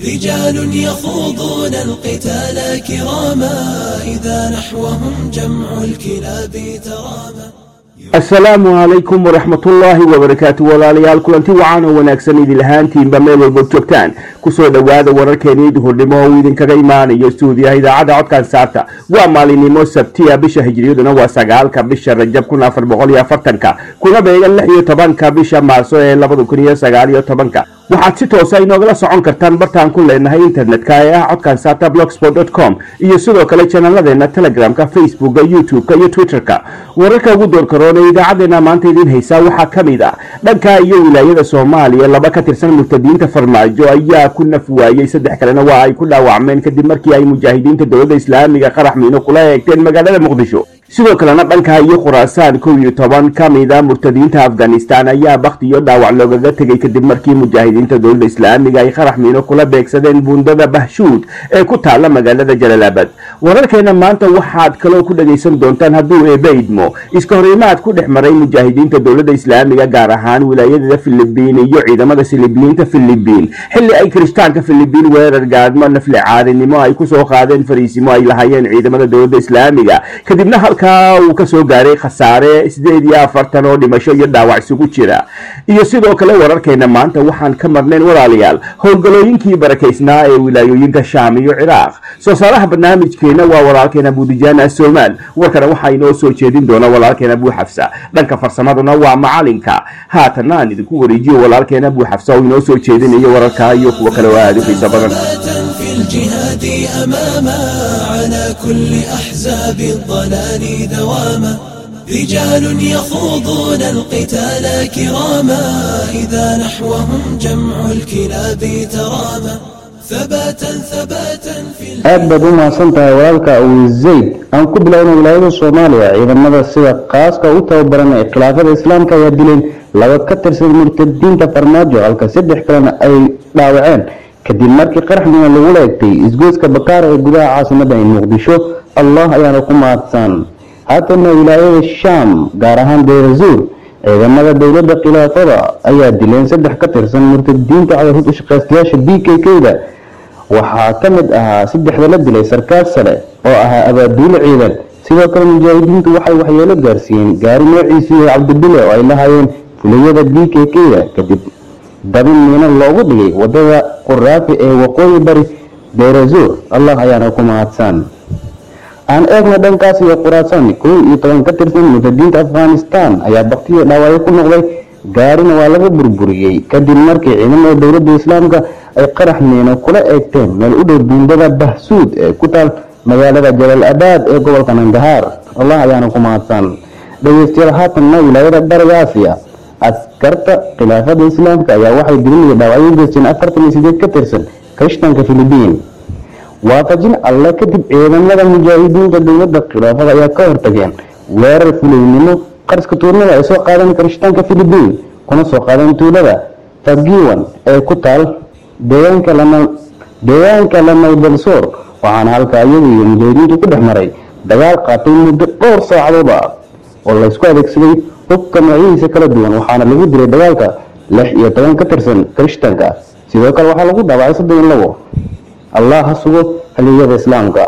رجال يخوضون القتال كراما إذا نحوهم جمع الكلاب تراما asalaamu calaykum waraxmatullaahi wabarakaatu walaalayaal kulanti wacan oo wanaagsan idil ahaantiinba meel walbood joogtaan kusoo dhowaada wararkeenii duhurnimo oo idinkaga imaanayo stuudiyaha idaacadda codkan saarta waa maalinimo sabtiya bisha hijriyaduna waa sagaalka bisha rajab kun afar boqol iyo afartanka kuna beegan lix iyo tobanka bisha maarso ee labada kun iyo sagaal iyo tobanka waxaad si toosa inoogala socon kartaan bartaan ku leenahay internetka ee ah codkan saarta blogsport com iyo sidoo kale janaladeena telegramka facebooka youtube-ka iyo twitter-ka. Wararka ugu door karoona idaacadeena maanta idiin haysaa waxaa ka mid ah. Dhanka iyo wilaayada soomaaliya laba ka tirsan murtadiinta farmaajo ayaa ku naf waayey saddex kalena waa ay ku dhaawacmeen kadib markii ay mujaahidiinta dowladda islaamiga qarax miino kula eegteen magaalada muqdisho sidoo kalena dhanka iyo khuraasaan kow iyo toban ka mida murtadiinta afghanistan ayaa bakti iyo dhaawac loogaga tegay kadib markii mujaahidiinta dowladda islaamiga ay qarax miino kula beegsadeen buundada bahshuud ee ku taala magaalada jalalaabad wararkeena maanta waxaad kaloo ku dhagaysan doontaan hadduu eebe idmo iska horimaad ku dhex maray mujaahidiinta dowladda islaamiga gaar ahaan wilaayadada filibiin iyo ciidamada silibiyiinta filibiin. Xilli ay kirishtaanka filibiin weerar gaadmo nafle caadinimo ay ku soo qaadeen fariisimo ay lahaayeen ciidamada dowladda islaamiga. Kadibna halkaa uu ka soo gaaray khasaare sideed iyo afartan oo dhimasho iyo dhaawac isugu jira. Iyo sidoo kale wararkeena maanta waxaan ka marnayn walaalayaal howlgalooyinkii barakaysnaa ee wilaayooyinka shaam iyo ciraaq. Soo saaraha barnaamijkeena waa walaalkeen abudijaana somaal warkana waxaa inoo soo jeedin doona walaalkeen abuu xafsa. Dhanka farsamaduna waa macalinka. Haatana aan idinku wareejiyo walaalkeen abuu xafsa oo inoo soo jeedinayo wararka iyo kuwo kale oo aada u xiiso badan ينادي أماما على كل أحزاب الضلال دواما. رجال يخوضون القتال كراما. إذا نحوهم جمع الكلاب تراما. ثباتا ثباتا في أبا دوما سنتا ورالك أو الزيد أن كبلا هنا ولاية الصوماليا إذا ماذا سوى قاسك أو توبرنا إخلافة الإسلام كيبدلين لو كتر سيد مرتدين تفرماجو على كسيد حكرنا أي داوعين kadib markii qaraxdina lagula egtay isgoyska bakaara ee gudaha caasimada muqdisho allah ayaana ku mahadsan haatana wilaayada shaam gaar ahaan deerazuur ciidamada dowladda khilaafada ayaa dileen saddex ka tirsan murtadiinta cadahuud u shaqaystayaasha b k k-da. Waxaa ka mid ahaa saddexda la dilay sarkaal sare oo ahaa abaaduule ciidan. Sidoo kale mujaahidiintu waxay waxyeelo gaarsiiyeen gaari noociisu yahay cabdibile oo ay lahaayeen fulayada b k k-da kadib dabin miino loogu dhigay waddada quraafi ee waqooyi bari deerazuur allah ayaana ku mahadsan. Aan eegna dhankaas iyo khuraasaan kow iyo toban ka tirsan murtadiinta afghanistan ayaa baktiyo dhaawacyo ku noqday. Gaarina waa laga burburiyey. Kadib markii ciidamada dowladda islaamka ay qarax miino kula eegteen meel u dhow buundada bahsuud ee ku taal magaalada jalal abaad ee gobolka nangahaar. Allah ayaana ku mahadsan. Dhegeystayaal haatanna wilaayada bariga aasiya askarta khilaafada islaamka ayaa waxay dilin iyo dhaawacyo geysteen afartan iyo sideed ka tirsan kirishtanka filibiin. Waafajin alle kadib ciidamada mujaahidiinta dowladda khilaafada ayaa ka hortageen weerar fulaynimo qarska tuurnada ay soo qaadeen kirishtaanka filibiin kuna soo qaadeen tuulada fagiwan ee ku taal deegaanka lama deegaanka lamaybalsoor waxaana halkaa iyagu iyo mujaahidiintu ku dhex maray dagaal qaatay muddo dhowr saacadood ah oo laysku adeegsaday hubka noocyadiisa kala duwan waxaana lagu dilay dagaalka lix iyo toban ka tirsan kirishtaanka sidoo kale waxaa lagu dhaawacay iyo labo. Allah ha sugo haliyada islaamka.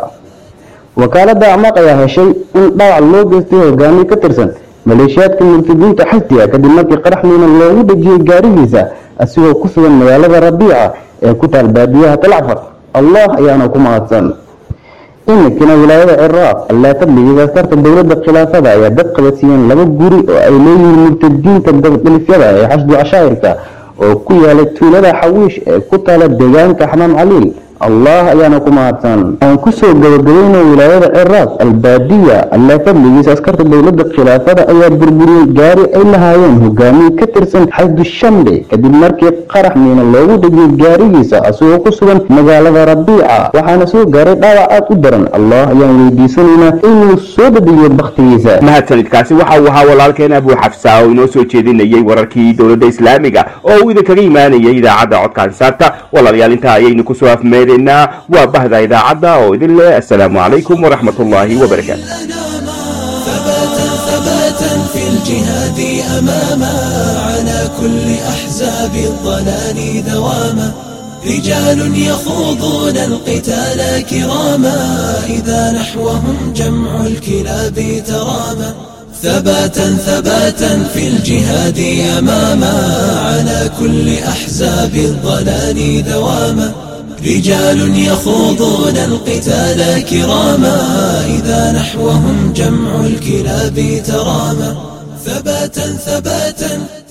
Wakaaladda acmaaq ayaa heshay in dhaawac loo geystay hogaamiye ka tirsan maleeshiyaadka murtadiinta xaltiga kadib markii qarax miina loogu dhejiyey gaarigiisa asigoo ku sugan magaalada rabiica ee ku taal baadiyaha talcfar allah ayaana ku mahadsan iminkina wilaayada ciraaq allaa fadligiisa askarta dowladda khilaafada ayaa dad qabadsiiyeen laba guri oo ay leeyihiin murtadiinta dabdhilifyada ee xashdu cashaa'irka oo ku yaalay tuulada xawiish ee ku taala deegaanka xamaam caliil allah ayaana ku mahadsan. Aan ku soo gabagabayno wilaayada ciraaq albaadiya alla fadligiisa askarta dowladda khilaafada ayaa burburiyey gaari ay lahaayeen hogaamiye ka tirsan xasdu shambe kadib markii qarax miina loogu dhigiyey gaarigiisa asagoo ku sugan magaalada rabiica waxaana soo gaaray dhaawac aad u daran. Allah ayaan weydiisanaynaa inuu soo dedejiyo bakhtigiisa. Mahadsanidkaasi waxa uu ahaa walaalkeen abuu xafsaa oo inoo soo jeedinayay wararkii dowladda islaamiga oo uu idinkaga imaanayay idaacadda codka ansaarta walaalayaal intaa ayaynu ku soo afmeedaynaa bahda idaacadda oo idin leh assalaamu calaykum waraxmat ullaahi wabarakaatu ثباتا ثباتا في الجهاد أماما على كل أحزاب الضلال دواما رجال يخوضون القتال كراما إذا نحوهم جمع الكلاب تراما. ثباتا ثباتا في الجهاد أماما على كل أحزاب الضلال دواما رجال يخوضون القتال كراما إذا نحوهم جمع الكلاب تراما. ثباتا ثباتا.